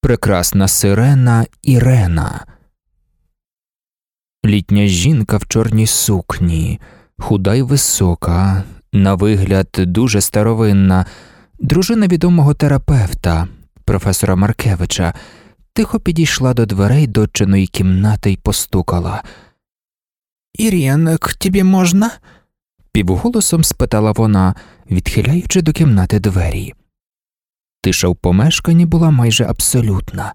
прекрасна сирена Ірена. Літня жінка в чорній сукні, худа й висока, на вигляд дуже старовинна, дружина відомого терапевта, професора Маркевича, тихо підійшла до дверей дочиної кімнати й постукала. Ірінок, тобі можна? півголосом спитала вона, відхиляючи до кімнати двері. Тиша в помешканні була майже абсолютна.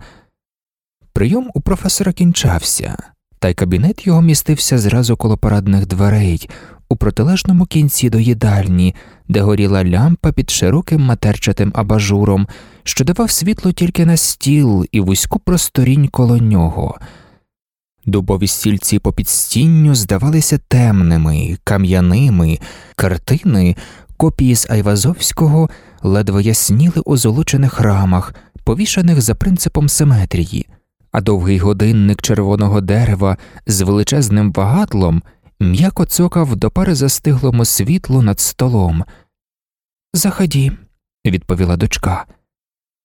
Прийом у професора кінчався, та й кабінет його містився зразу коло парадних дверей, у протилежному кінці до їдальні, де горіла лямпа під широким матерчатим абажуром, що давав світло тільки на стіл і вузьку просторінь коло нього. Дубові стільці по підстінню здавалися темними, кам'яними, картини, копії з Айвазовського ледве ясніли у золочених рамах, повішаних за принципом симетрії, а довгий годинник червоного дерева з величезним вагатлом м'яко цокав до пари застиглому світлу над столом. Заході, відповіла дочка.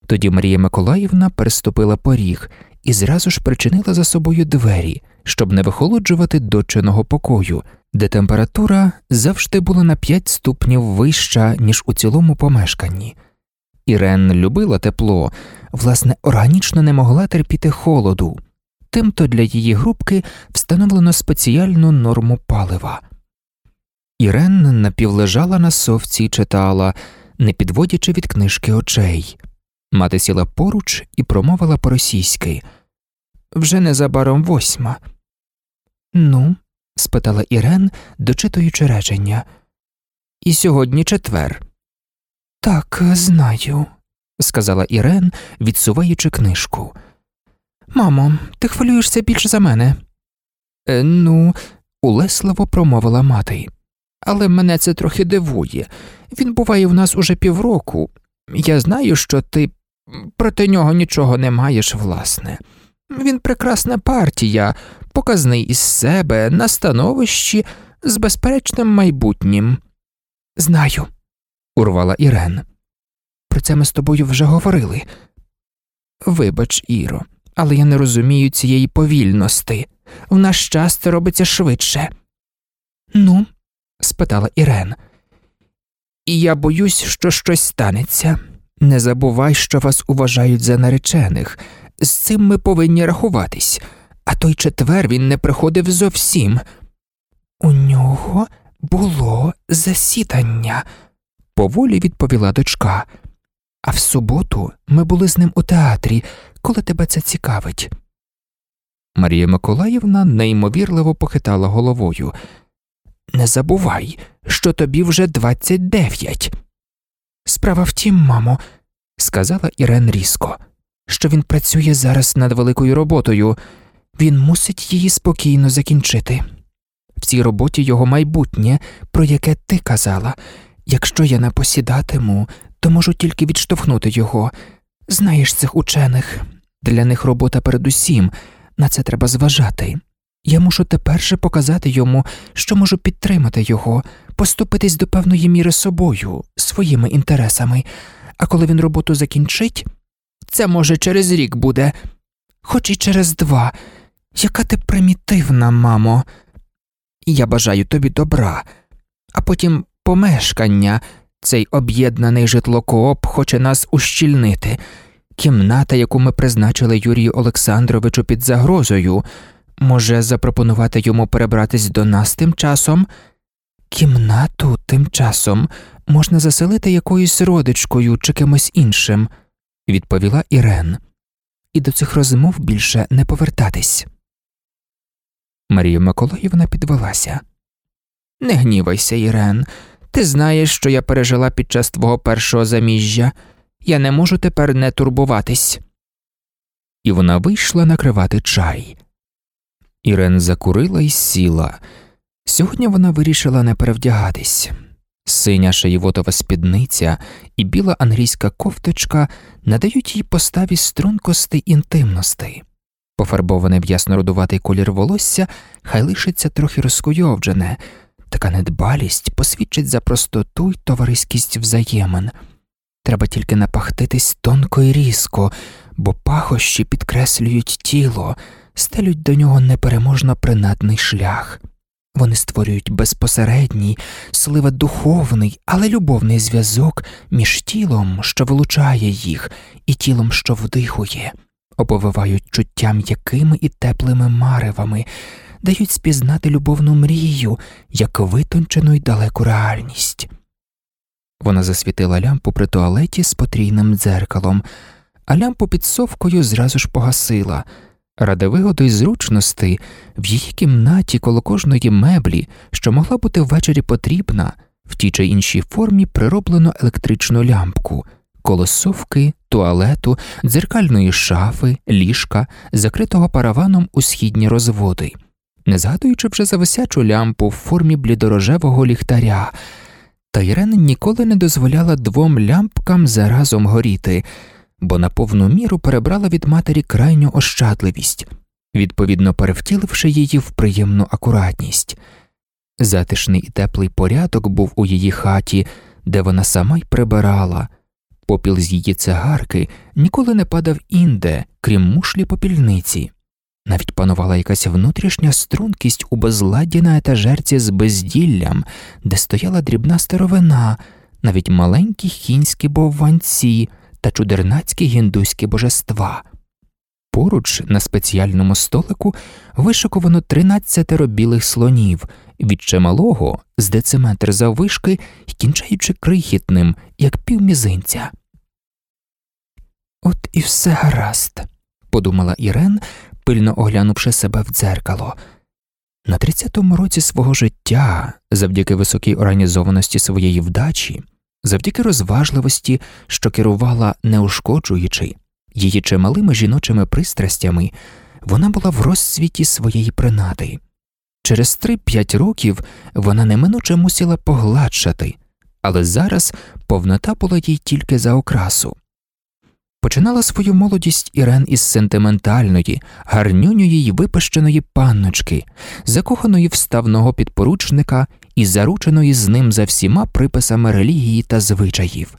Тоді Марія Миколаївна переступила поріг і зразу ж причинила за собою двері, щоб не вихолоджувати дочиного покою, де температура завжди була на 5 ступнів вища, ніж у цілому помешканні. Ірен любила тепло, власне, органічно не могла терпіти холоду, тимто для її групки встановлено спеціальну норму палива. Ірен напівлежала на совці і читала, не підводячи від книжки очей. Мати сіла поруч і промовила по російськи вже незабаром восьма. Ну, спитала Ірен, дочитуючи речення. І сьогодні четвер. Так, знаю, сказала Ірен, відсуваючи книжку. Мамо, ти хвилюєшся більше за мене. «Е, Ну, улесливо промовила мати. Але мене це трохи дивує. Він буває в нас уже півроку. Я знаю, що ти проти нього нічого не маєш, власне. Він прекрасна партія, показний із себе, на становищі, з безперечним майбутнім. Знаю, урвала Ірен. Про це ми з тобою вже говорили. Вибач, Іро, але я не розумію цієї повільності. В наш час це робиться швидше. Ну, спитала Ірен. І я боюсь, що щось станеться. Не забувай, що вас уважають за наречених. З цим ми повинні рахуватись, а той четвер він не приходив зовсім. У нього було засідання, поволі відповіла дочка. А в суботу ми були з ним у театрі, коли тебе це цікавить. Марія Миколаївна неймовірливо похитала головою. Не забувай, що тобі вже двадцять дев'ять. Справа в тім, мамо, сказала Ірен різко, що він працює зараз над великою роботою, він мусить її спокійно закінчити. В цій роботі його майбутнє, про яке ти казала. Якщо я не посідатиму, то можу тільки відштовхнути його. Знаєш цих учених, для них робота передусім, на це треба зважати. Я мушу тепер же показати йому, що можу підтримати його, поступитись до певної міри собою, своїми інтересами, а коли він роботу закінчить, це може через рік буде, хоч і через два. Яка ти примітивна, мамо. Я бажаю тобі добра, а потім помешкання, цей об'єднаний житлокооп хоче нас ущільнити, кімната, яку ми призначили Юрію Олександровичу під загрозою, може запропонувати йому перебратись до нас тим часом. Кімнату тим часом? Можна заселити якоюсь родичкою чи кимось іншим, відповіла Ірен, і до цих розмов більше не повертатись. Марія Миколаївна підвелася. Не гнівайся, Ірен, ти знаєш, що я пережила під час твого першого заміжжя, я не можу тепер не турбуватись. І вона вийшла накривати чай. Ірен закурила і сіла. Сьогодні вона вирішила не перевдягатись. Синя шаєвотова спідниця і біла англійська кофточка надають їй поставі стрункости інтимності. Пофарбоване в ясно-рудуватий колір волосся хай лишиться трохи розкуйовджене, така недбалість посвідчить за простоту й товариськість взаємин. Треба тільки напахтитись тонко і різко, бо пахощі підкреслюють тіло, стелють до нього непереможно принадний шлях. Вони створюють безпосередній, сливе духовний, але любовний зв'язок між тілом, що вилучає їх, і тілом, що вдихує, оповивають чуттям м'якими і теплими маревами, дають спізнати любовну мрію, як витончену й далеку реальність. Вона засвітила лямпу при туалеті з потрійним дзеркалом, а лямпу під совкою зразу ж погасила. Ради вигоди й зручності в її кімнаті коло кожної меблі, що могла бути ввечері потрібна, в тій чи іншій формі прироблено електричну лямпку, коло совки, туалету, дзеркальної шафи, ліжка, закритого параваном у східні розводи, не згадуючи вже за висячу лямпу в формі блідорожевого ліхтаря. Та Ірена ніколи не дозволяла двом лямпкам заразом горіти бо на повну міру перебрала від матері крайню ощадливість, відповідно перевтіливши її в приємну акуратність. Затишний і теплий порядок був у її хаті, де вона сама й прибирала, попіл з її цигарки ніколи не падав інде, крім мушлі попільниці. Навіть панувала якась внутрішня стрункість у безладді на етажерці з безділлям, де стояла дрібна старовина, навіть маленькі хінські бовванці, та чудернацькі гіндуські божества. Поруч на спеціальному столику вишиковано тринадцятеро білих слонів від чималого з дециметр заввишки й кінчаючи крихітним, як півмізинця. От і все гаразд, подумала Ірен, пильно оглянувши себе в дзеркало. На тридцятому році свого життя, завдяки високій організованості своєї вдачі, завдяки розважливості, що керувала не ушкоджуючи її чималими жіночими пристрастями, вона була в розцвіті своєї принади. Через три-п'ять років вона неминуче мусила погладшати, але зараз повнота була їй тільки за окрасу. Починала свою молодість Ірен із сентиментальної, гарнюньої й випещеної панночки, закоханої вставного підпоручника і зарученої з ним за всіма приписами релігії та звичаїв.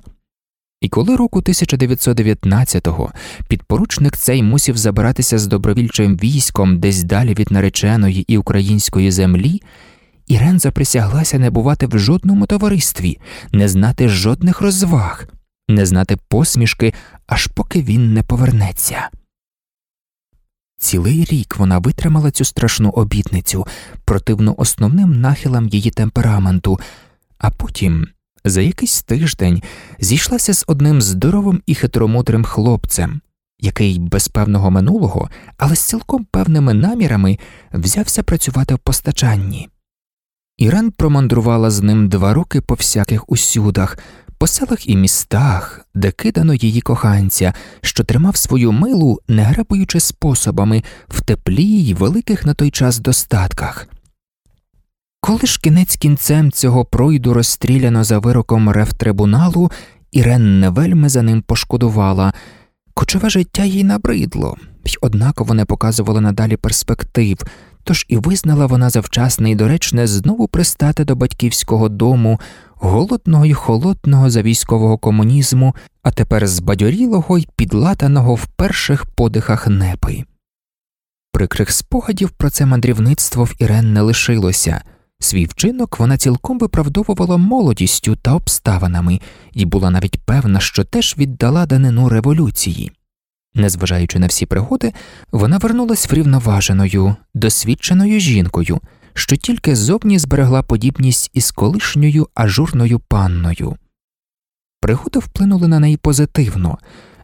І коли року 1919-го підпоручник цей мусів забиратися з добровільчим військом десь далі від нареченої і української землі, Ірен заприсяглася не бувати в жодному товаристві, не знати жодних розваг, не знати посмішки, аж поки він не повернеться. Цілий рік вона витримала цю страшну обітницю, противну основним нахилам її темпераменту, а потім, за якийсь тиждень, зійшлася з одним здоровим і хитромудрим хлопцем, який без певного минулого, але з цілком певними намірами взявся працювати в постачанні. Ірен промандрувала з ним два роки по всяких усюдах, по селах і містах, де кидано її коханця, що тримав свою милу, не грабуючи способами в теплі й великих на той час достатках. Коли ж кінець кінцем цього пройду розстріляно за вироком рефтрибуналу, Ірен не вельми за ним пошкодувала, кочове життя їй набридло, й однаково не показувало надалі перспектив, тож і визнала вона завчасне і доречне знову пристати до батьківського дому, голодного й холодного за військового комунізму, а тепер збадьорілого й підлатаного в перших подихах непи. Прикрих спогадів про це мандрівництво в Ірен не лишилося. Свій вчинок вона цілком виправдовувала молодістю та обставинами і була навіть певна, що теж віддала данину революції. Незважаючи на всі пригоди, вона вернулась врівноваженою, досвідченою жінкою, що тільки зовні зберегла подібність із колишньою ажурною панною. Пригоди вплинули на неї позитивно,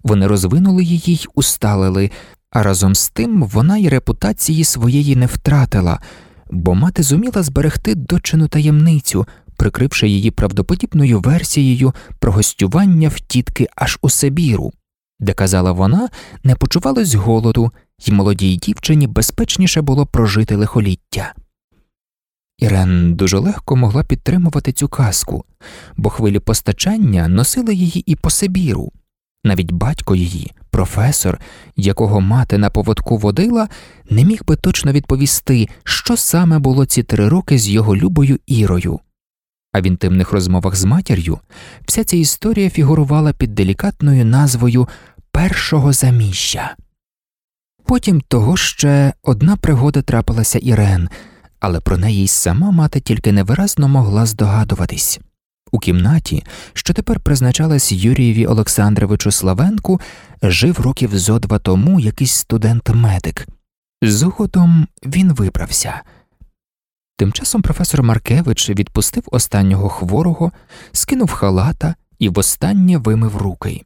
вони розвинули її й усталили, а разом з тим вона й репутації своєї не втратила, бо мати зуміла зберегти дочину таємницю, прикривши її правдоподібною версією про гостювання в тітки аж у Сибіру де казала вона, не почувалось голоду, і молодій дівчині безпечніше було прожити лихоліття. Ірен дуже легко могла підтримувати цю казку, бо хвилі постачання носили її і по Сибіру. Навіть батько її, професор, якого мати на поводку водила, не міг би точно відповісти, що саме було ці три роки з його любою Ірою а в інтимних розмовах з матір'ю вся ця історія фігурувала під делікатною назвою першого заміща. Потім того ще одна пригода трапилася Ірен, але про неї й сама мати тільки невиразно могла здогадуватись. У кімнаті, що тепер призначалась Юрієві Олександровичу Славенку, жив років зо два тому якийсь студент-медик. Згодом він вибрався. Тим часом професор Маркевич відпустив останнього хворого, скинув халата і востаннє вимив руки.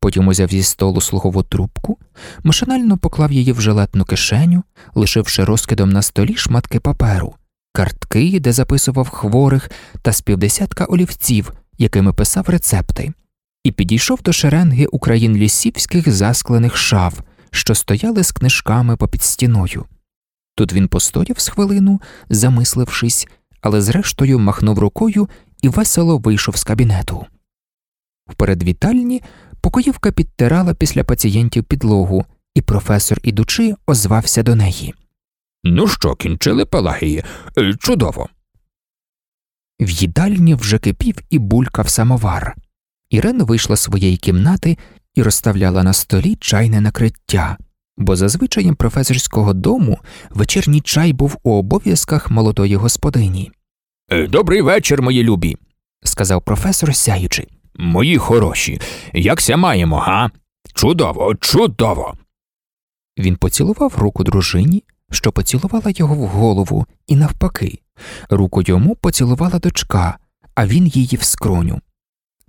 Потім узяв зі столу слугову трубку, машинально поклав її в жилетну кишеню, лишивши розкидом на столі шматки паперу, картки, де записував хворих, та співдесятка олівців, якими писав рецепти, і підійшов до шеренги україн лісівських засклених шаф, що стояли з книжками попід стіною. Тут він постояв з хвилину, замислившись, але зрештою махнув рукою і весело вийшов з кабінету. В передвітальні покоївка підтирала після пацієнтів підлогу, і професор, ідучи, озвався до неї. Ну що, кінчили Пелагії? Е, Чудово. В їдальні вже кипів і булькав самовар. Ірена вийшла з своєї кімнати і розставляла на столі чайне накриття, бо за звичаєм професорського дому вечірній чай був у обов'язках молодої господині, Е, Добрий вечір, мої любі. сказав професор, сяючи. Мої хороші. Якся маємо, га? Чудово, чудово. Він поцілував руку дружині, що поцілувала його в голову, і навпаки, руку йому поцілувала дочка, а він її в скроню.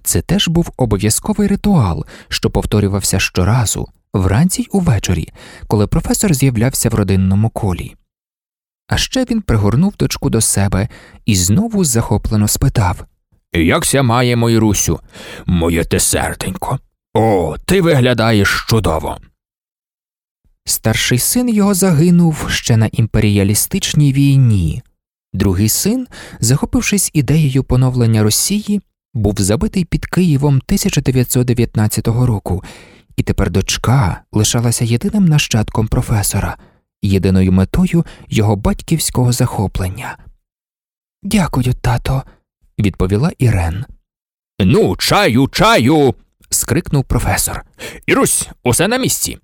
Це теж був обов'язковий ритуал, що повторювався щоразу, вранці й увечері, коли професор з'являвся в родинному колі. А ще він пригорнув дочку до себе і знову захоплено спитав Якся маємо, Ірусю? Моє те серденько. О, ти виглядаєш чудово. Старший син його загинув ще на імперіалістичній війні, другий син, захопившись ідеєю поновлення Росії, був забитий під Києвом 1919 року, і тепер дочка лишалася єдиним нащадком професора, єдиною метою його батьківського захоплення. Дякую, тато, відповіла Ірен. Ну, чаю, чаю. скрикнув професор. Ірусь, усе на місці.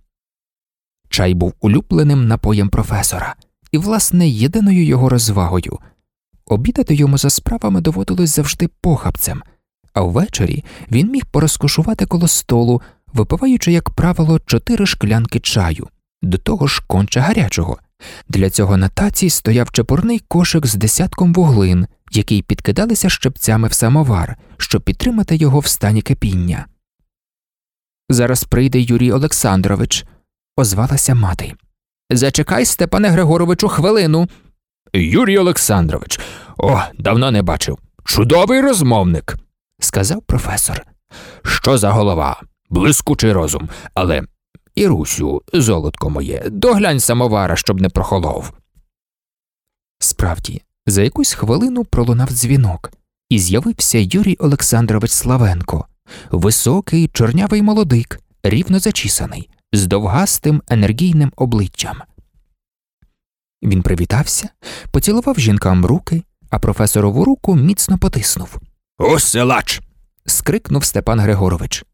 Чай був улюбленим напоєм професора і, власне, єдиною його розвагою. Обідати йому за справами доводилось завжди похабцем, а ввечері він міг порозкошувати коло столу, випиваючи, як правило, чотири шклянки чаю, до того ж конче гарячого. Для цього на таці стояв чепурний кошик з десятком вуглин, які підкидалися щепцями в самовар, щоб підтримати його в стані кипіння. Зараз прийде Юрій Олександрович, озвалася мати. Зачекай, Степане Григоровичу, хвилину. Юрій Олександрович. О, давно не бачив. Чудовий розмовник. сказав професор. Що за голова? Блискучий розум. Але, Ірусю, золотко моє, доглянь самовара, щоб не прохолов. Справді, за якусь хвилину пролунав дзвінок, і з'явився Юрій Олександрович Славенко, високий, чорнявий молодик, рівно зачісаний, з довгастим енергійним обличчям. Він привітався, поцілував жінкам руки, а професорову руку міцно потиснув. Оселач. Скрикнув Степан Григорович.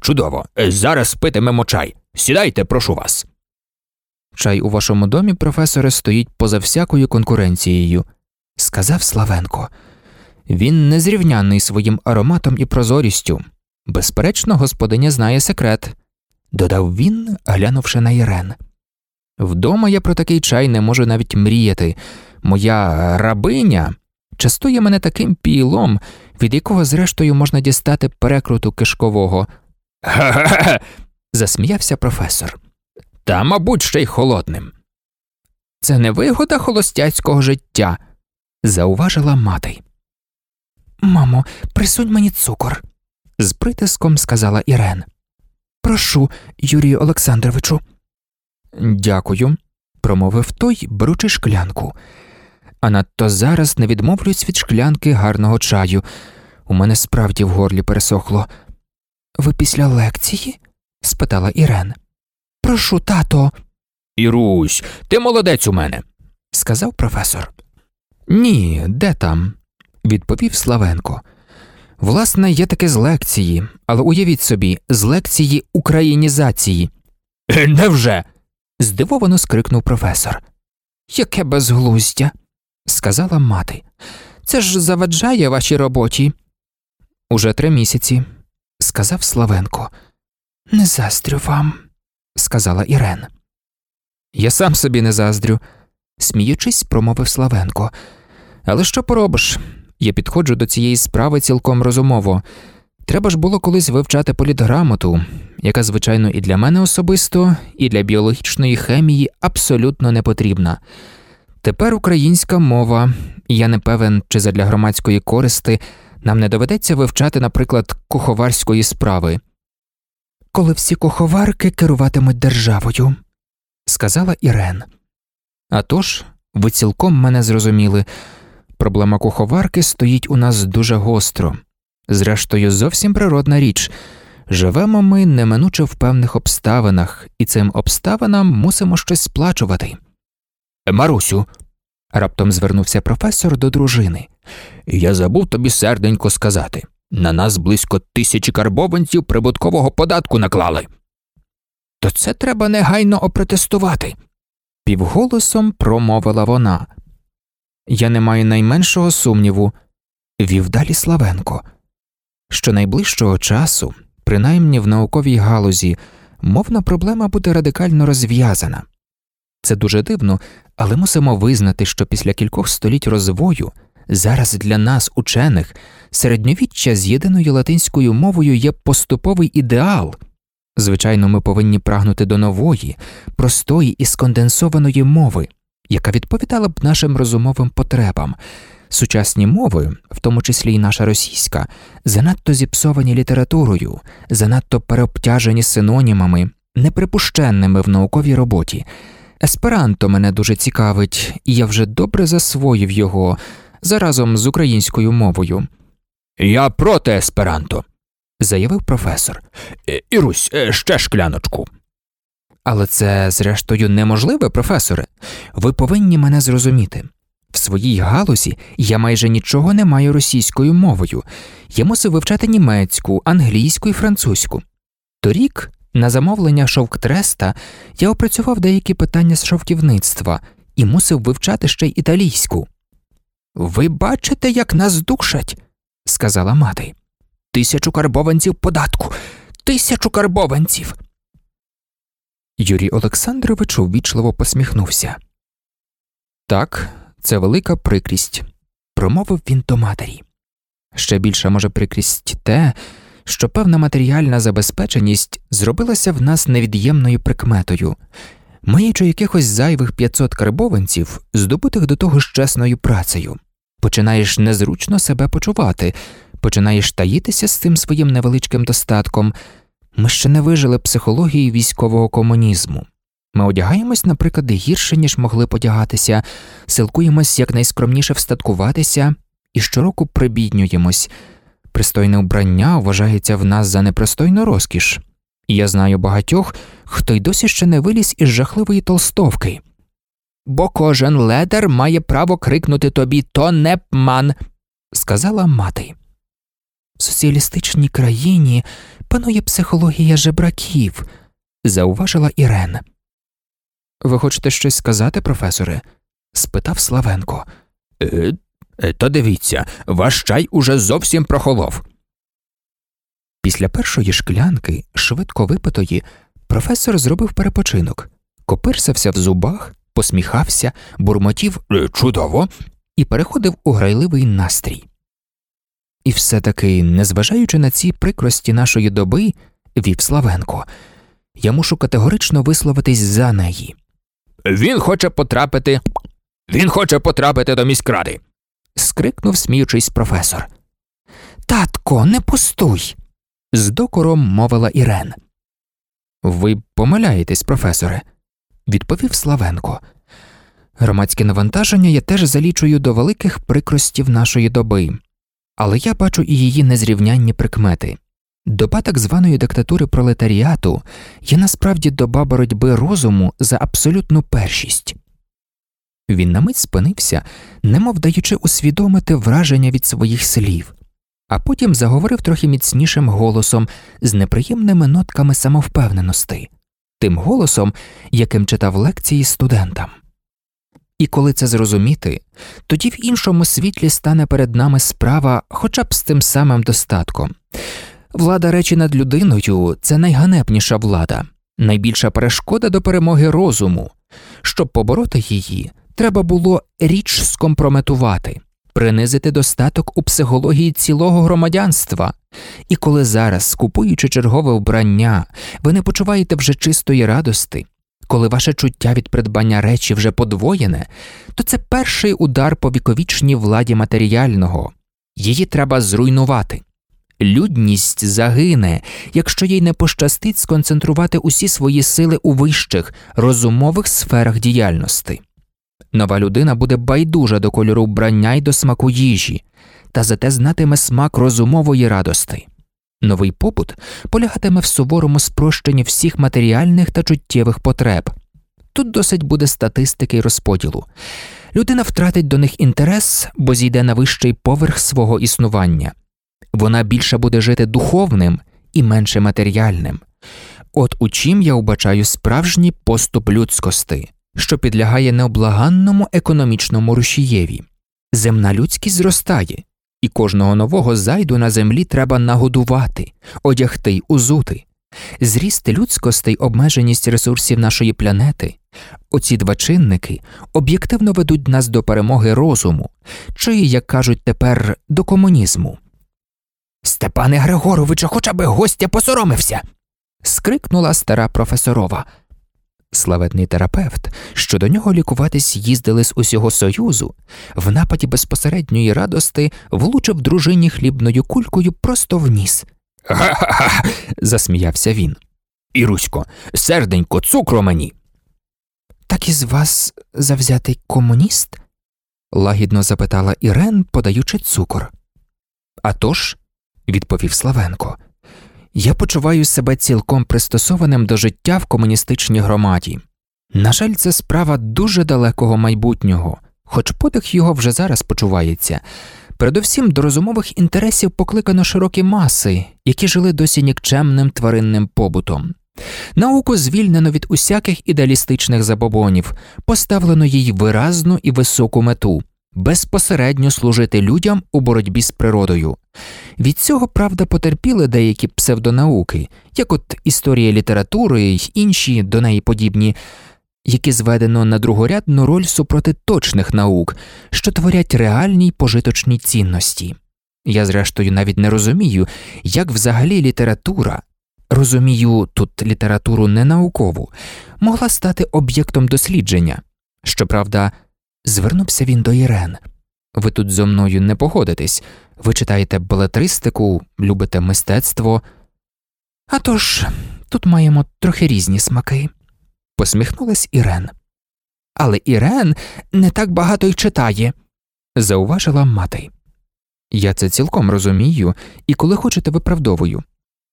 Чудово. Зараз питимемо чай. Сідайте, прошу вас. Чай у вашому домі, професоре, стоїть поза всякою конкуренцією, сказав Славенко. Він незрівнянний своїм ароматом і прозорістю. Безперечно, господиня знає секрет, додав він, глянувши на Ірен. Вдома я про такий чай не можу навіть мріяти. Моя рабиня частує мене таким пілом, від якого, зрештою, можна дістати перекруту кишкового. Ге-ге-ге. Засміявся професор. Та, мабуть, ще й холодним. Це не вигода холостяцького життя, зауважила мати. Мамо, присунь мені цукор, з притиском сказала Ірен. Прошу, Юрію Олександровичу. Дякую, промовив той, беручи шклянку. А надто зараз не відмовлюсь від шклянки гарного чаю. У мене справді в горлі пересохло. Ви після лекції? Спитала Ірен. Прошу, тато, Ірусь, ти молодець у мене. сказав професор. Ні, де там? відповів Славенко. Власне, є таке з лекції, але уявіть собі, з лекції українізації. Невже? здивовано скрикнув професор. Яке безглуздя, сказала мати. Це ж заваджає вашій роботі. Уже три місяці, сказав Славенко. Не заздрю вам, сказала Ірен. Я сам собі не заздрю, сміючись, промовив Славенко. Але що поробиш? Я підходжу до цієї справи цілком розумово. Треба ж було колись вивчати політграмоту, яка, звичайно, і для мене особисто, і для біологічної хемії абсолютно не потрібна. Тепер українська мова, і я не певен, чи задля громадської користи нам не доведеться вивчати, наприклад, куховарської справи. Коли всі куховарки керуватимуть державою, сказала Ірен. «А тож, ви цілком мене зрозуміли. Проблема куховарки стоїть у нас дуже гостро. Зрештою, зовсім природна річ. Живемо ми неминуче в певних обставинах, і цим обставинам мусимо щось сплачувати. Марусю, раптом звернувся професор до дружини. я забув тобі серденько сказати на нас близько тисячі карбованців прибуткового податку наклали. То це треба негайно опротестувати, півголосом промовила вона. Я не маю найменшого сумніву, вів далі Славенко, що найближчого часу, принаймні в науковій галузі, мовна проблема буде радикально розв'язана. Це дуже дивно, але мусимо визнати, що після кількох століть розвою зараз для нас, учених, середньовіччя з єдиною латинською мовою є поступовий ідеал. Звичайно, ми повинні прагнути до нової, простої і сконденсованої мови, яка відповідала б нашим розумовим потребам. Сучасні мови, в тому числі й наша російська, занадто зіпсовані літературою, занадто переобтяжені синонімами, неприпущенними в науковій роботі. Есперанто мене дуже цікавить, і я вже добре засвоїв його заразом з українською мовою. Я проти есперанто, заявив професор. «Е, Ірусь, е, ще шкляночку. Але це, зрештою, неможливе, професоре. Ви повинні мене зрозуміти. В своїй галузі я майже нічого не маю російською мовою, я мусив вивчати німецьку, англійську і французьку. Торік, на замовлення шовктреста, я опрацював деякі питання з шовківництва і мусив вивчати ще й італійську. Ви бачите, як нас душать, сказала мати. Тисячу карбованців податку, тисячу карбованців. Юрій Олександрович увічливо посміхнувся. Так, це велика прикрість, промовив він до матері. Ще більша може прикрість те, що певна матеріальна забезпеченість зробилася в нас невід'ємною прикметою, маючи якихось зайвих 500 карбованців, здобутих до того ж чесною працею, починаєш незручно себе почувати, починаєш таїтися з цим своїм невеличким достатком. Ми ще не вижили психології військового комунізму. Ми одягаємось, наприклад, гірше, ніж могли б одягатися, силкуємось якнайскромніше встаткуватися і щороку прибіднюємось. Пристойне вбрання вважається в нас за непристойну розкіш, я знаю багатьох, хто й досі ще не виліз із жахливої толстовки. Бо кожен ледер має право крикнути тобі то не пман, сказала мати. В соціалістичній країні панує психологія жебраків, зауважила Ірен. Ви хочете щось сказати, професоре? спитав Славенко. Е, е, Та дивіться, ваш чай уже зовсім прохолов. Після першої шклянки, швидко випитої, професор зробив перепочинок, копирсався в зубах, посміхався, бурмотів «Е, Чудово. і переходив у грайливий настрій. І все таки, незважаючи на ці прикрості нашої доби, вів Славенко, я мушу категорично висловитись за неї. Він хоче потрапити. Він хоче потрапити до міськради. скрикнув, сміючись професор. Татко, не пустуй. З докором мовила Ірен. Ви помиляєтесь, професоре, відповів Славенко. Громадське навантаження я теж залічую до великих прикростів нашої доби, але я бачу і її незрівнянні прикмети. Доба так званої диктатури пролетаріату є насправді доба боротьби розуму за абсолютну першість. Він на мить спинився, немов даючи усвідомити враження від своїх слів, а потім заговорив трохи міцнішим голосом з неприємними нотками самовпевненості, тим голосом, яким читав лекції студентам. І коли це зрозуміти, тоді в іншому світлі стане перед нами справа хоча б з тим самим достатком. Влада речі над людиною це найганебніша влада, найбільша перешкода до перемоги розуму. Щоб побороти її, треба було річ скомпрометувати, принизити достаток у психології цілого громадянства. І коли зараз, купуючи чергове вбрання, ви не почуваєте вже чистої радости, коли ваше чуття від придбання речі вже подвоєне, то це перший удар по віковічній владі матеріального, її треба зруйнувати. Людність загине, якщо їй не пощастить сконцентрувати усі свої сили у вищих, розумових сферах діяльності. Нова людина буде байдужа до кольору вбрання й до смаку їжі, та зате знатиме смак розумової радости. Новий побут полягатиме в суворому спрощенні всіх матеріальних та чуттєвих потреб. Тут досить буде статистики й розподілу. Людина втратить до них інтерес, бо зійде на вищий поверх свого існування. Вона більше буде жити духовним і менше матеріальним. От у чим я вбачаю справжній поступ людськости, що підлягає необлаганному економічному рушієві. Земна людськість зростає, і кожного нового зайду на землі треба нагодувати, одягти й узути. Зріст людськости й обмеженість ресурсів нашої планети, оці два чинники об'єктивно ведуть нас до перемоги розуму, чи, як кажуть тепер, до комунізму. Степане Григоровичу, хоча би гостя посоромився. скрикнула стара професорова. Славетний терапевт, що до нього лікуватись їздили з усього союзу, в нападі безпосередньої радости влучив дружині хлібною кулькою просто в ніс. Га-га-га. засміявся він. Ірусько, серденько, цукру мені. Так із вас завзятий комуніст? лагідно запитала Ірен, подаючи цукор. «А тож», – відповів Славенко, я почуваю себе цілком пристосованим до життя в комуністичній громаді. На жаль, це справа дуже далекого майбутнього, хоч подих його вже зараз почувається. Передовсім до розумових інтересів покликано широкі маси, які жили досі нікчемним тваринним побутом. Науку звільнено від усяких ідеалістичних забобонів, поставлено їй виразну і високу мету безпосередньо служити людям у боротьбі з природою. Від цього, правда, потерпіли деякі псевдонауки, як от історія літератури й інші до неї подібні, які зведено на другорядну роль супроти точних наук, що творять реальні й пожиточні цінності. Я, зрештою, навіть не розумію, як взагалі література. Розумію, тут літературу не наукову, могла стати об'єктом дослідження. Щоправда, звернувся він до Ірен. Ви тут зо мною не погодитесь, ви читаєте балетристику, любите мистецтво. А тож, тут маємо трохи різні смаки, посміхнулась Ірен. Але Ірен не так багато й читає, зауважила мати. Я це цілком розумію і коли хочете виправдовую,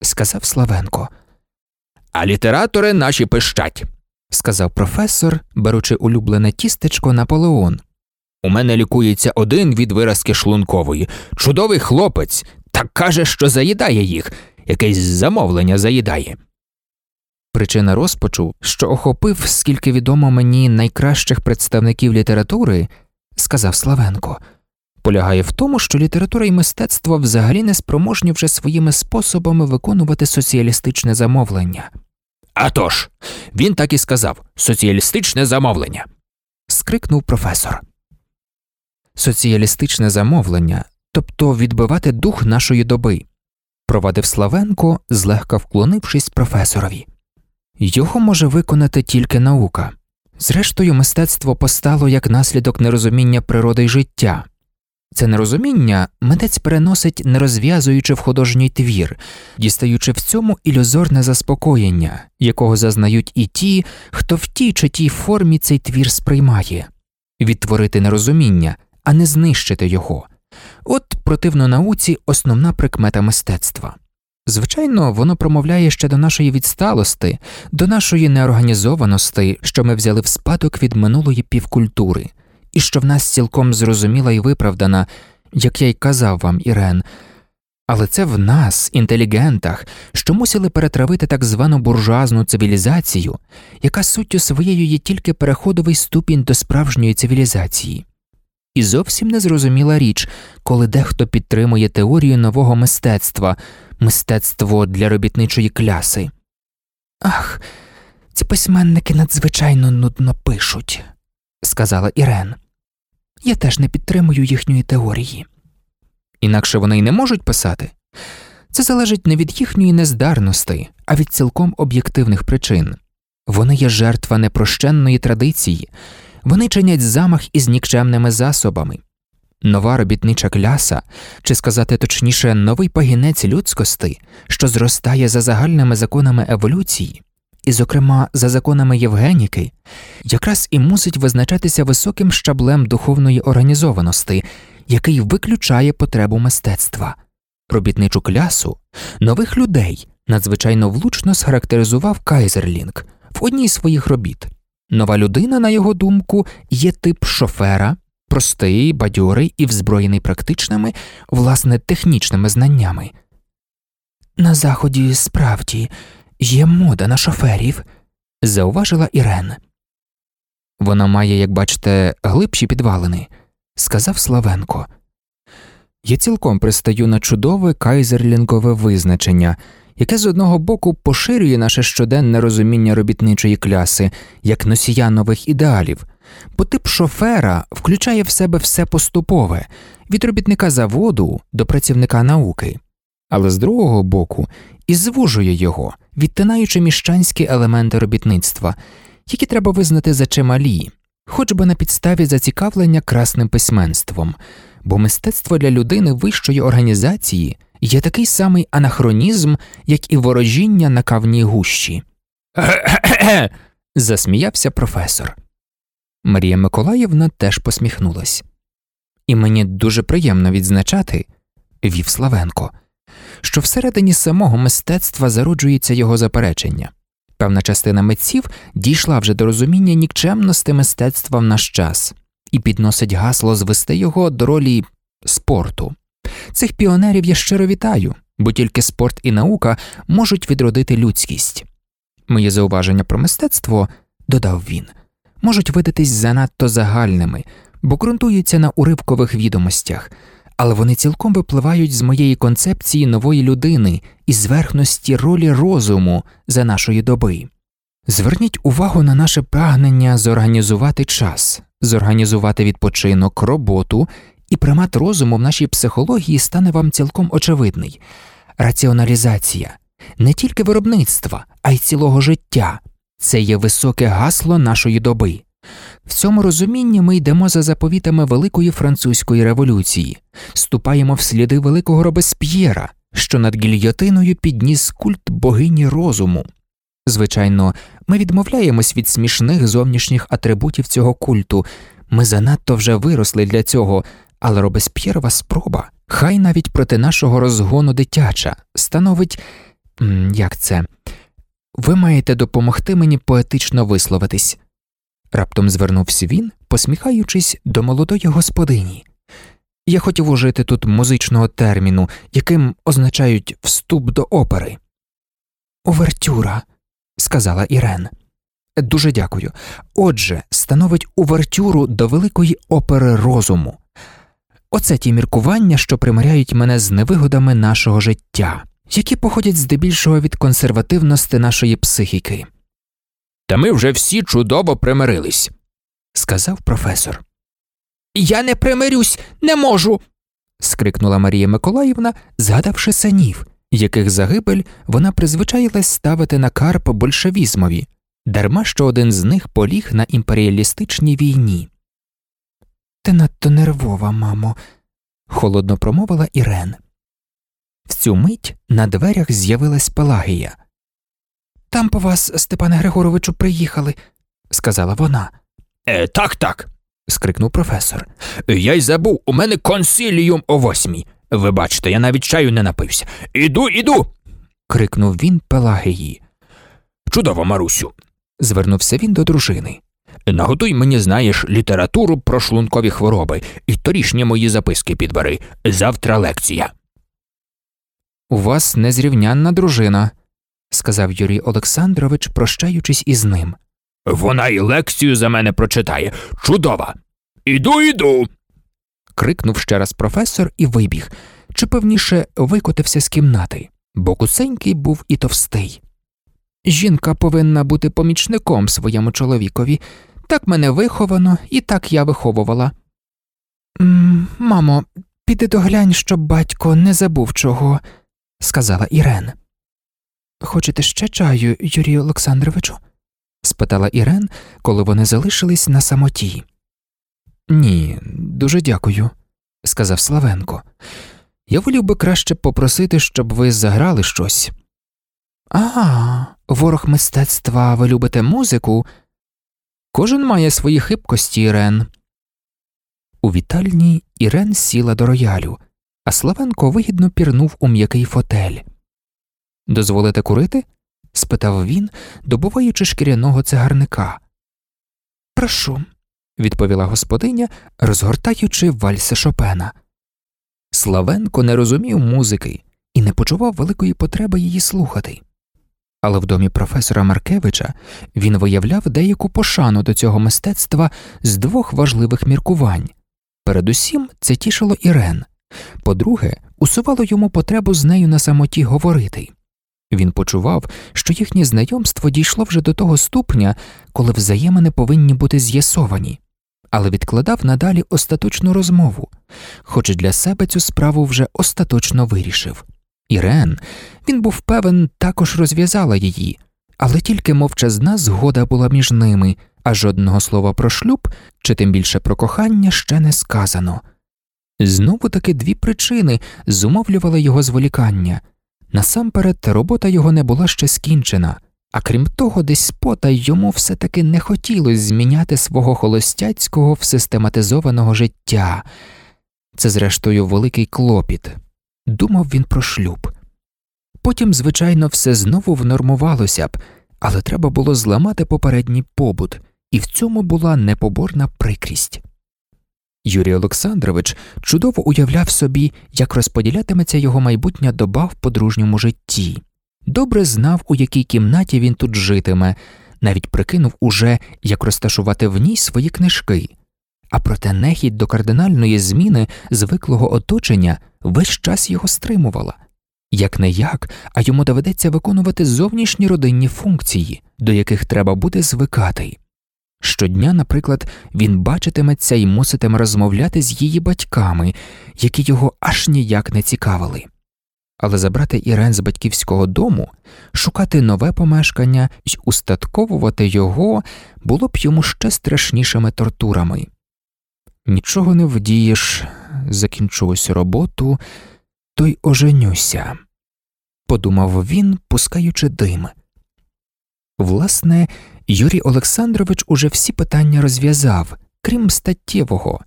сказав Славенко. А літератори наші пищать, сказав професор, беручи улюблене тістечко Наполеон. У мене лікується один від виразки шлункової. Чудовий хлопець, так каже, що заїдає їх, якесь замовлення заїдає. Причина розпачу, що охопив, скільки відомо мені найкращих представників літератури, сказав Славенко, полягає в тому, що література і мистецтво взагалі не спроможні вже своїми способами виконувати соціалістичне замовлення. «А тож, він так і сказав соціалістичне замовлення. скрикнув професор. Соціалістичне замовлення, тобто відбивати дух нашої доби, провадив Славенко, злегка вклонившись професорові. Його може виконати тільки наука. Зрештою, мистецтво постало як наслідок нерозуміння природи й життя. Це нерозуміння митець переносить, не розв'язуючи в художній твір, дістаючи в цьому ілюзорне заспокоєння, якого зазнають і ті, хто в тій чи тій формі цей твір сприймає, відтворити нерозуміння, а не знищити його. От противно науці основна прикмета мистецтва. Звичайно, воно промовляє ще до нашої відсталости, до нашої неорганізованості, що ми взяли в спадок від минулої півкультури, і що в нас цілком зрозуміла і виправдана, як я й казав вам, Ірен. Але це в нас, інтелігентах, що мусили перетравити так звану буржуазну цивілізацію, яка суттю своєю є тільки переходовий ступінь до справжньої цивілізації. І зовсім незрозуміла річ, коли дехто підтримує теорію нового мистецтва, мистецтво для робітничої кляси. Ах, ці письменники надзвичайно нудно пишуть, сказала Ірен. Я теж не підтримую їхньої теорії. Інакше вони й не можуть писати. Це залежить не від їхньої нездарності, а від цілком об'єктивних причин. Вони є жертва непрощенної традиції, вони чинять замах із нікчемними засобами. Нова робітнича кляса, чи сказати точніше, новий пагінець людськости, що зростає за загальними законами еволюції, і, зокрема, за законами Євгеніки, якраз і мусить визначатися високим щаблем духовної організованості, який виключає потребу мистецтва. Робітничу клясу нових людей надзвичайно влучно схарактеризував Кайзерлінг в одній з своїх робіт. Нова людина, на його думку, є тип шофера, простий, бадьорий і взброєний практичними, власне, технічними знаннями. На заході справді є мода на шоферів, зауважила Ірен. Вона має, як бачите, глибші підвалини, сказав Славенко. Я цілком пристаю на чудове кайзерлінгове визначення, яке з одного боку поширює наше щоденне розуміння робітничої кляси як носія нових ідеалів, бо тип шофера включає в себе все поступове від робітника заводу до працівника науки, але з другого боку і звужує його, відтинаючи міщанські елементи робітництва, які треба визнати за чималі, хоч би на підставі зацікавлення красним письменством, бо мистецтво для людини вищої організації є такий самий анахронізм, як і ворожіння на кавній гущі. засміявся професор. Марія Миколаївна теж посміхнулась. І мені дуже приємно відзначати, вів Славенко, що всередині самого мистецтва зароджується його заперечення. Певна частина митців дійшла вже до розуміння нікчемності мистецтва в наш час і підносить гасло звести його до ролі спорту. Цих піонерів я щиро вітаю, бо тільки спорт і наука можуть відродити людськість. Моє зауваження про мистецтво, додав він, можуть видатись занадто загальними, бо ґрунтуються на уривкових відомостях, але вони цілком випливають з моєї концепції нової людини і зверхності ролі розуму за нашої доби. Зверніть увагу на наше прагнення зорганізувати час, зорганізувати відпочинок, роботу, і примат розуму в нашій психології стане вам цілком очевидний раціоналізація не тільки виробництва, а й цілого життя це є високе гасло нашої доби. В цьому розумінні ми йдемо за заповітами Великої французької революції, ступаємо в сліди великого Робесп'єра, що над гільйотиною підніс культ богині розуму. Звичайно, ми відмовляємось від смішних зовнішніх атрибутів цього культу, ми занадто вже виросли для цього, але Робесп'єрова спроба, хай навіть проти нашого розгону дитяча, становить як це, ви маєте допомогти мені поетично висловитись. Раптом звернувся він, посміхаючись до молодої господині. Я хотів ужити тут музичного терміну, яким означають вступ до опери. Овертюра, сказала Ірен. Дуже дякую. Отже, становить увертюру до великої опери розуму. Оце ті міркування, що примиряють мене з невигодами нашого життя, які походять здебільшого від консервативності нашої психіки. Та ми вже всі чудово примирились, сказав професор. Я не примирюсь, не можу. скрикнула Марія Миколаївна, згадавши синів, яких загибель вона призвичаїлась ставити на карп большевізмові, дарма що один з них поліг на імперіалістичній війні. Ти надто нервова, мамо, холодно промовила Ірен. В цю мить на дверях з'явилась Пелагія. Там по вас, Степане Григоровичу, приїхали, сказала вона. Е, Так, так. скрикнув професор. Я й забув, у мене консиліум о восьмій. Ви бачите, я навіть чаю не напився. Іду, іду. крикнув він Пелагії. Чудово, Марусю. Звернувся він до дружини. Наготуй мені, знаєш, літературу про шлункові хвороби і торішні мої записки підбери. Завтра лекція. У вас незрівнянна дружина, сказав Юрій Олександрович, прощаючись із ним. Вона і лекцію за мене прочитає. Чудова. Іду, іду. крикнув ще раз професор і вибіг, чи певніше викотився з кімнати, бо куценький був і товстий. Жінка повинна бути помічником своєму чоловікові, так мене виховано і так я виховувала. «М, Мамо, піди доглянь, щоб батько не забув чого, сказала Ірен. Хочете ще чаю, Юрію Олександровичу? спитала Ірен, коли вони залишились на самоті. Ні, дуже дякую, сказав Славенко. Я волів би краще попросити, щоб ви заграли щось. А, ворог мистецтва, ви любите музику? Кожен має свої хибкості, Ірен. У вітальні Ірен сіла до роялю, а Славенко вигідно пірнув у м'який фотель. Дозволите курити? спитав він, добуваючи шкіряного цигарника. Прошу, відповіла господиня, розгортаючи вальси Шопена. Славенко не розумів музики і не почував великої потреби її слухати. Але в домі професора Маркевича він виявляв деяку пошану до цього мистецтва з двох важливих міркувань передусім це тішило Ірен, по-друге, усувало йому потребу з нею на самоті говорити. Він почував, що їхнє знайомство дійшло вже до того ступня, коли взаємини повинні бути з'ясовані, але відкладав надалі остаточну розмову, хоч для себе цю справу вже остаточно вирішив. Ірен, він був певен, також розв'язала її, але тільки мовчазна згода була між ними, а жодного слова про шлюб, чи тим більше про кохання ще не сказано. Знову таки дві причини зумовлювали його зволікання. Насамперед, робота його не була ще скінчена, а крім того, десь потай йому все таки не хотілося зміняти свого холостяцького в систематизованого життя. Це, зрештою, великий клопіт. Думав він про шлюб. Потім, звичайно, все знову внормувалося б, але треба було зламати попередній побут, і в цьому була непоборна прикрість. Юрій Олександрович чудово уявляв собі, як розподілятиметься його майбутня доба в подружньому житті, добре знав, у якій кімнаті він тут житиме, навіть прикинув уже, як розташувати в ній свої книжки, а проте нехідь до кардинальної зміни звиклого оточення весь час його стримувала. Як не як, а йому доведеться виконувати зовнішні родинні функції, до яких треба буде звикати. Щодня, наприклад, він бачитиметься і муситиме розмовляти з її батьками, які його аж ніяк не цікавили. Але забрати Ірен з батьківського дому, шукати нове помешкання і устатковувати його було б йому ще страшнішими тортурами. Нічого не вдієш, закінчу роботу, то й оженюся, подумав він, пускаючи дим. Власне, Юрій Олександрович уже всі питання розв'язав, крім статтєвого.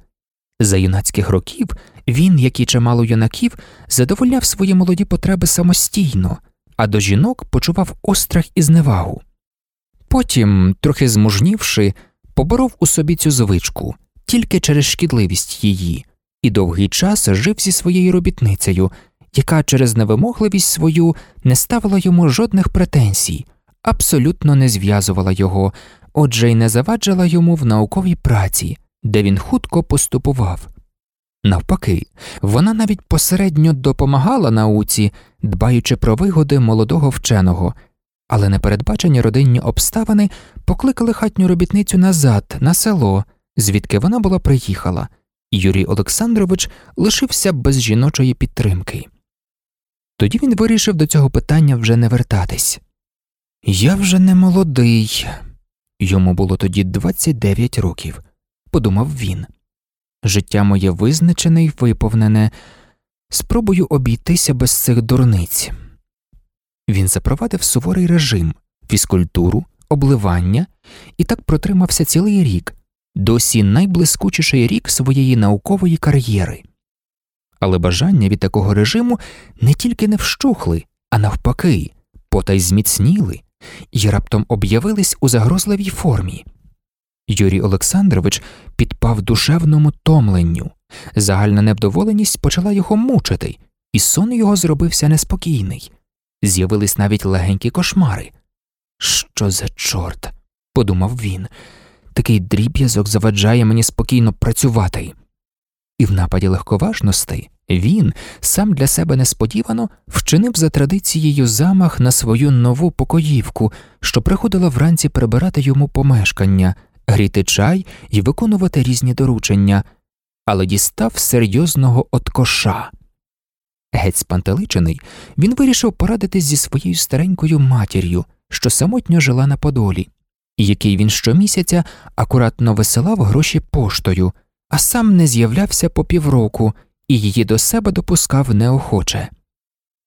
За юнацьких років він, як і чимало юнаків, задовольняв свої молоді потреби самостійно, а до жінок почував острах і зневагу. Потім, трохи змужнівши, поборов у собі цю звичку тільки через шкідливість її, і довгий час жив зі своєю робітницею, яка через невимогливість свою не ставила йому жодних претензій, абсолютно не зв'язувала його, отже й не заваджала йому в науковій праці, де він хутко поступував. Навпаки, вона навіть посередньо допомагала науці, дбаючи про вигоди молодого вченого, але непередбачені родинні обставини покликали хатню робітницю назад, на село, звідки вона була приїхала, Юрій Олександрович лишився без жіночої підтримки. Тоді він вирішив до цього питання вже не вертатись. Я вже не молодий, йому було тоді 29 років, подумав він. Життя моє визначене й виповнене, спробую обійтися без цих дурниць. Він запровадив суворий режим, фізкультуру, обливання і так протримався цілий рік, досі найблискучіший рік своєї наукової кар'єри. Але бажання від такого режиму не тільки не вщухли, а навпаки, потай зміцніли і раптом об'явились у загрозливій формі. Юрій Олександрович підпав душевному томленню, загальна невдоволеність почала його мучити, і сон його зробився неспокійний. З'явились навіть легенькі кошмари. Що за чорт? подумав він. Такий дріб'язок заваджає мені спокійно працювати. І в нападі легковажності він, сам для себе несподівано, вчинив за традицією замах на свою нову покоївку, що приходила вранці прибирати йому помешкання, гріти чай і виконувати різні доручення, але дістав серйозного откоша. Геть спантеличений, він вирішив порадитись зі своєю старенькою матір'ю, що самотньо жила на Подолі, який він щомісяця акуратно висилав гроші поштою, а сам не з'являвся по півроку і її до себе допускав неохоче.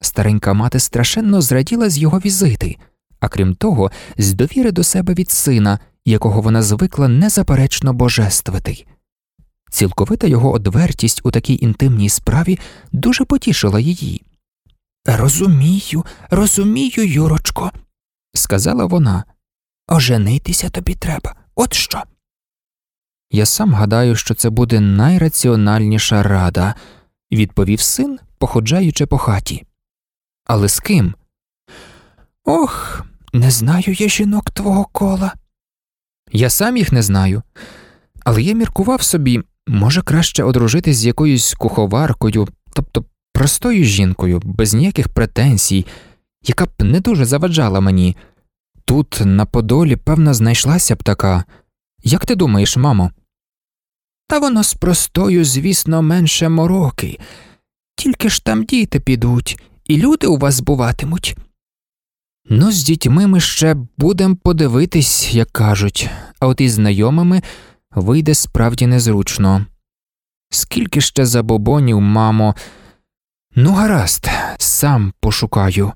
Старенька мати страшенно зраділа з його візити, а крім того, з довіри до себе від сина, якого вона звикла незаперечно божествити. Цілковита його одвертість у такій інтимній справі дуже потішила її. Розумію, розумію, Юрочко, сказала вона. Оженитися тобі треба, от що. Я сам гадаю, що це буде найраціональніша рада, відповів син, походжаючи по хаті. Але з ким? Ох, не знаю я жінок твого кола. Я сам їх не знаю, але я міркував собі, може краще одружитись з якоюсь куховаркою, тобто простою жінкою, без ніяких претензій, яка б не дуже заваджала мені. Тут, на Подолі, певно, знайшлася б така. Як ти думаєш, мамо? Та воно з простою, звісно, менше мороки, тільки ж там діти підуть, і люди у вас буватимуть. Ну, з дітьми ми ще будем подивитись, як кажуть, а от із знайомими вийде справді незручно. Скільки ще забобонів, мамо, ну, гаразд, сам пошукаю.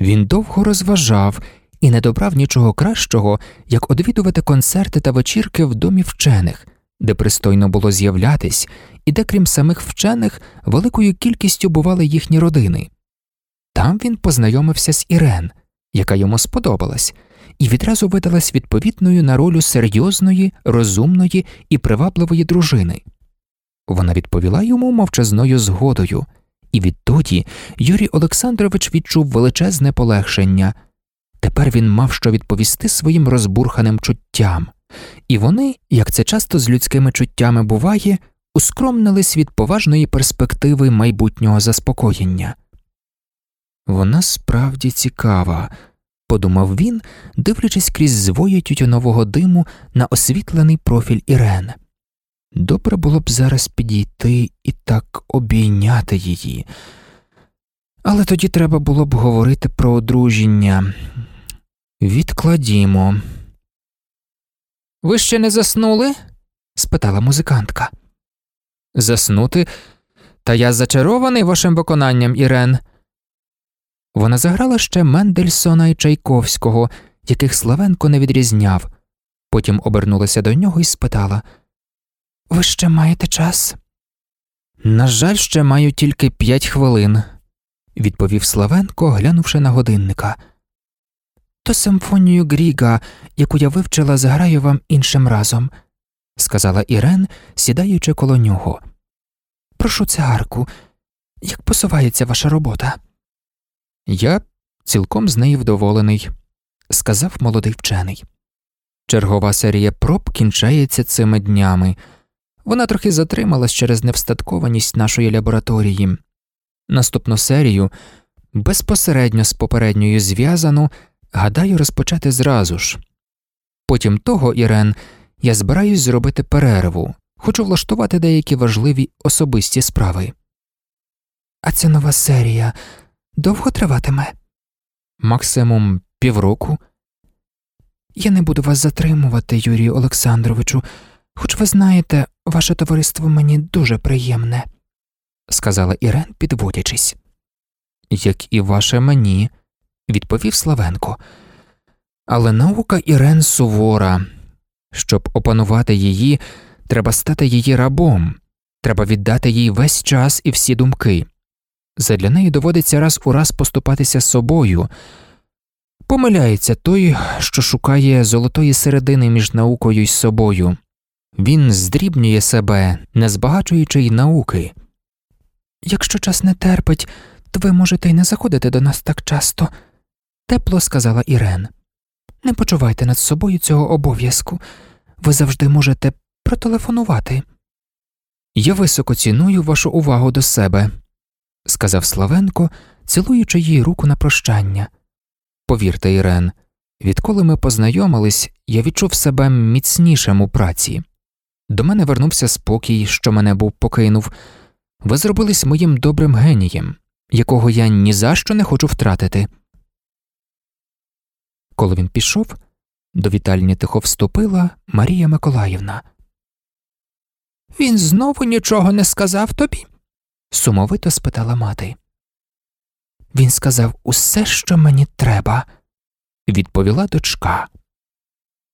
Він довго розважав і не добрав нічого кращого, як одвідувати концерти та вечірки в домі вчених, де пристойно було з'являтись, і де, крім самих вчених, великою кількістю бували їхні родини. Там він познайомився з Ірен, яка йому сподобалась, і відразу видалась відповідною на ролю серйозної, розумної і привабливої дружини. Вона відповіла йому мовчазною згодою, і відтоді Юрій Олександрович відчув величезне полегшення. Тепер він мав що відповісти своїм розбурханим чуттям, і вони, як це часто з людськими чуттями буває, ускромнились від поважної перспективи майбутнього заспокоєння. Вона справді цікава, подумав він, дивлячись крізь звої тютюнового диму на освітлений профіль Ірен. Добре було б зараз підійти і так обійняти її, але тоді треба було б говорити про одруження. Відкладімо. Ви ще не заснули? спитала музикантка. Заснути? Та я зачарований вашим виконанням, Ірен. Вона заграла ще Мендельсона і Чайковського, яких Славенко не відрізняв, потім обернулася до нього і спитала Ви ще маєте час? На жаль, ще маю тільки п'ять хвилин, відповів Славенко, глянувши на годинника. То симфонію Гріга, яку я вивчила, заграю вам іншим разом, сказала Ірен, сідаючи коло нього. Прошу цигарку, як посувається ваша робота? Я цілком з неї вдоволений, сказав молодий вчений. Чергова серія проб кінчається цими днями. Вона трохи затрималась через невстаткованість нашої лабораторії. Наступну серію, безпосередньо з попередньою зв'язану, гадаю, розпочати зразу ж. Потім того, Ірен, я збираюсь зробити перерву, хочу влаштувати деякі важливі особисті справи. А ця нова серія довго триватиме? Максимум півроку. Я не буду вас затримувати, Юрію Олександровичу, хоч ви знаєте, ваше товариство мені дуже приємне, сказала Ірен, підводячись. Як і ваше мені, відповів Славенко. Але наука Ірен сувора. Щоб опанувати її, треба стати її рабом, треба віддати їй весь час і всі думки. Задля неї доводиться раз у раз поступатися собою. Помиляється той, що шукає золотої середини між наукою й собою. Він здрібнює себе, не збагачуючи й науки. якщо час не терпить, то ви можете й не заходити до нас так часто, тепло сказала Ірен. Не почувайте над собою цього обов'язку. Ви завжди можете протелефонувати. Я високо ціную вашу увагу до себе, сказав Славенко, цілуючи їй руку на прощання. Повірте, Ірен, відколи ми познайомились, я відчув себе міцнішим у праці. До мене вернувся спокій, що мене був покинув. Ви зробились моїм добрим генієм, якого я ні за що не хочу втратити. Коли він пішов, до вітальні тихо вступила Марія Миколаївна. Він знову нічого не сказав тобі? сумовито спитала мати. Він сказав усе, що мені треба, відповіла дочка.